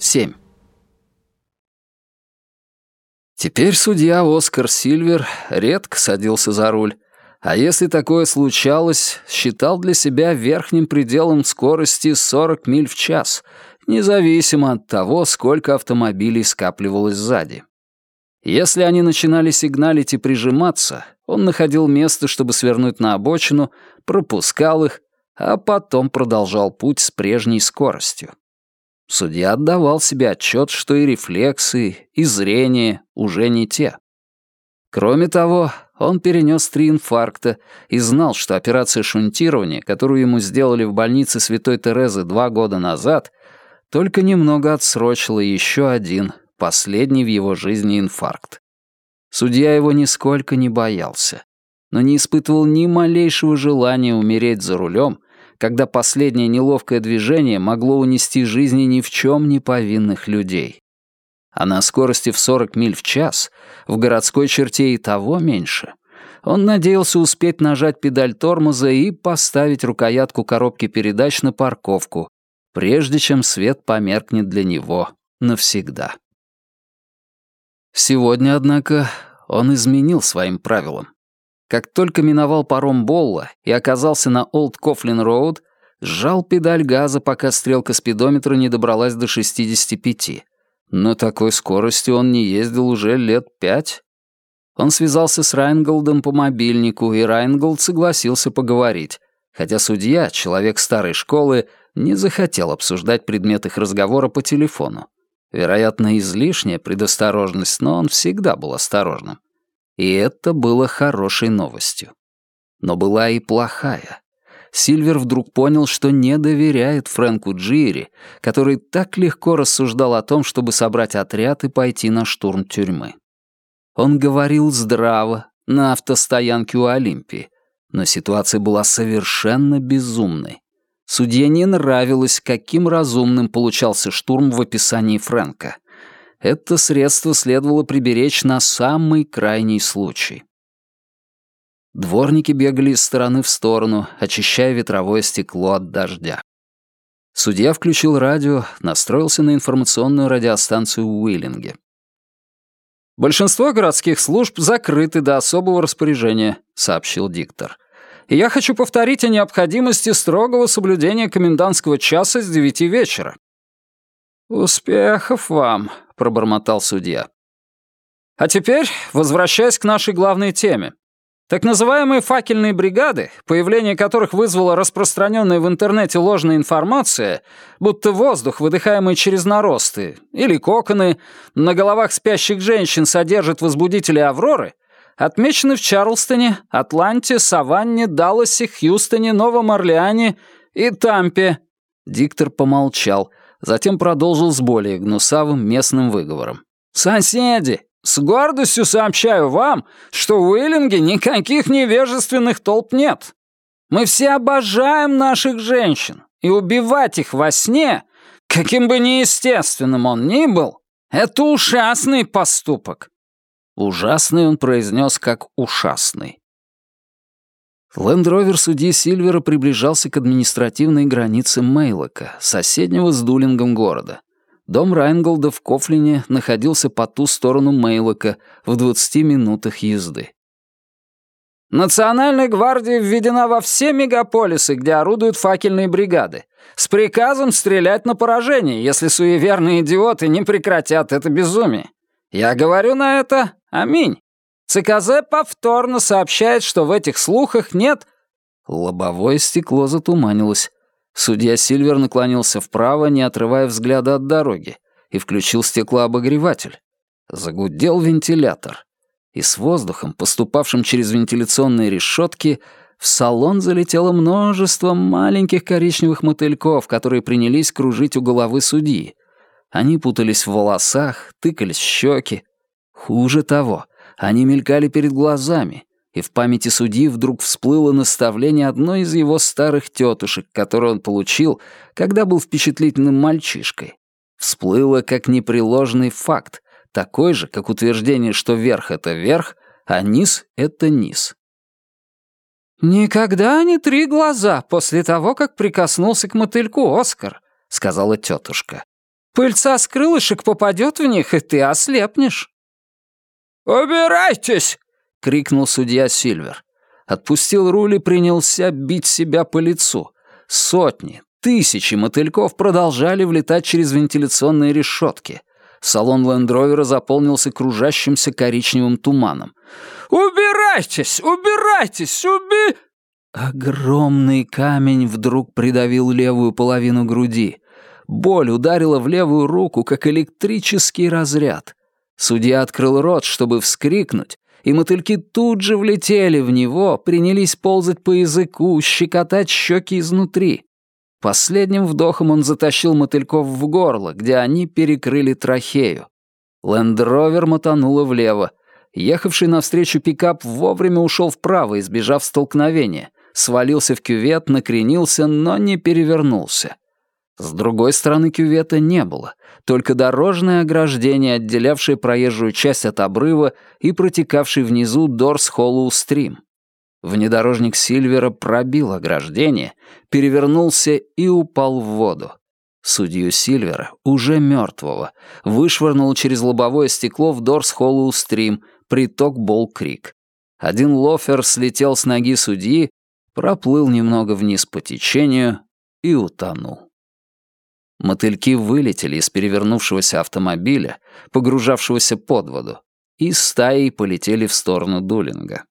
Семь. Теперь судья Оскар Сильвер редко садился за руль, а если такое случалось, считал для себя верхним пределом скорости 40 миль в час, независимо от того, сколько автомобилей скапливалось сзади. Если они начинали сигналить и прижиматься, он находил место, чтобы свернуть на обочину, пропускал их, а потом продолжал путь с прежней скоростью. Судья отдавал себе отчет, что и рефлексы, и зрение уже не те. Кроме того, он перенес три инфаркта и знал, что операция шунтирования, которую ему сделали в больнице Святой Терезы два года назад, только немного отсрочила еще один, последний в его жизни инфаркт. Судья его нисколько не боялся, но не испытывал ни малейшего желания умереть за рулем когда последнее неловкое движение могло унести жизни ни в чем не повинных людей. А на скорости в 40 миль в час, в городской черте и того меньше, он надеялся успеть нажать педаль тормоза и поставить рукоятку коробки передач на парковку, прежде чем свет померкнет для него навсегда. Сегодня, однако, он изменил своим правилам. Как только миновал паром Болла и оказался на Олд Кофлин Роуд, сжал педаль газа, пока стрелка спидометра не добралась до 65. Но такой скоростью он не ездил уже лет пять. Он связался с Райнголдом по мобильнику, и Райнголд согласился поговорить, хотя судья, человек старой школы, не захотел обсуждать предмет их разговора по телефону. Вероятно, излишняя предосторожность, но он всегда был осторожным. И это было хорошей новостью. Но была и плохая. Сильвер вдруг понял, что не доверяет Фрэнку Джири, который так легко рассуждал о том, чтобы собрать отряд и пойти на штурм тюрьмы. Он говорил здраво, на автостоянке у Олимпии, но ситуация была совершенно безумной. Судье не нравилось, каким разумным получался штурм в описании Фрэнка — это средство следовало приберечь на самый крайний случай. Дворники бегали из стороны в сторону, очищая ветровое стекло от дождя. Судья включил радио, настроился на информационную радиостанцию в Уиллинге. «Большинство городских служб закрыты до особого распоряжения», — сообщил диктор. «И я хочу повторить о необходимости строгого соблюдения комендантского часа с девяти вечера». «Успехов вам», пробормотал судья. А теперь, возвращаясь к нашей главной теме. Так называемые факельные бригады, появление которых вызвало распространенная в интернете ложная информация, будто воздух, выдыхаемый через наросты, или коконы, на головах спящих женщин содержат возбудители «Авроры», отмечены в Чарлстоне, Атланте, Саванне, Далласе, Хьюстоне, Новом Орлеане и Тампе. Диктор помолчал, затем продолжил с более гнусавым местным выговором. «Соседи, с гордостью сообщаю вам, что в Уиллинге никаких невежественных толп нет. Мы все обожаем наших женщин, и убивать их во сне, каким бы неестественным он ни был, это ужасный поступок». Ужасный он произнес как ушастный. Лендровер судьи Сильвера приближался к административной границе Мейлока, соседнего с Дулингом города. Дом Райнголда в Кофлине находился по ту сторону Мейлока, в 20 минутах езды. Национальная гвардия введена во все мегаполисы, где орудуют факельные бригады, с приказом стрелять на поражение, если суеверные идиоты не прекратят это безумие. Я говорю на это «Аминь». ЦКЗ повторно сообщает, что в этих слухах нет...» Лобовое стекло затуманилось. Судья Сильвер наклонился вправо, не отрывая взгляда от дороги, и включил стеклообогреватель. Загудел вентилятор. И с воздухом, поступавшим через вентиляционные решетки, в салон залетело множество маленьких коричневых мотыльков, которые принялись кружить у головы судьи. Они путались в волосах, тыкались в щеки. Хуже того, они мелькали перед глазами, и в памяти судьи вдруг всплыло наставление одной из его старых тетушек, которое он получил, когда был впечатлительным мальчишкой. Всплыло как непреложный факт, такой же, как утверждение, что верх — это верх, а низ — это низ. «Никогда не три глаза после того, как прикоснулся к мотыльку, Оскар», — сказала тетушка. «Пыльца с крылышек попадет в них, и ты ослепнешь». «Убирайтесь!» — крикнул судья Сильвер. Отпустил руль и принялся бить себя по лицу. Сотни, тысячи мотыльков продолжали влетать через вентиляционные решетки. Салон лендровера заполнился кружащимся коричневым туманом. «Убирайтесь! Убирайтесь! Уби...» Огромный камень вдруг придавил левую половину груди. Боль ударила в левую руку, как электрический разряд. Судья открыл рот, чтобы вскрикнуть, и мотыльки тут же влетели в него, принялись ползать по языку, щекотать щеки изнутри. Последним вдохом он затащил мотыльков в горло, где они перекрыли трахею. Лендровер мотануло влево. Ехавший навстречу пикап вовремя ушел вправо, избежав столкновения. Свалился в кювет, накренился, но не перевернулся. С другой стороны кювета не было, только дорожное ограждение, отделявшее проезжую часть от обрыва и протекавший внизу Дорс Холлоу Стрим. Внедорожник Сильвера пробил ограждение, перевернулся и упал в воду. Судью Сильвера, уже мертвого, вышвырнул через лобовое стекло в Дорс Холлоу Стрим, приток Бол-Крик. Один лофер слетел с ноги судьи, проплыл немного вниз по течению и утонул. Мотыльки вылетели из перевернувшегося автомобиля, погружавшегося под воду, и стаей полетели в сторону Дулинга.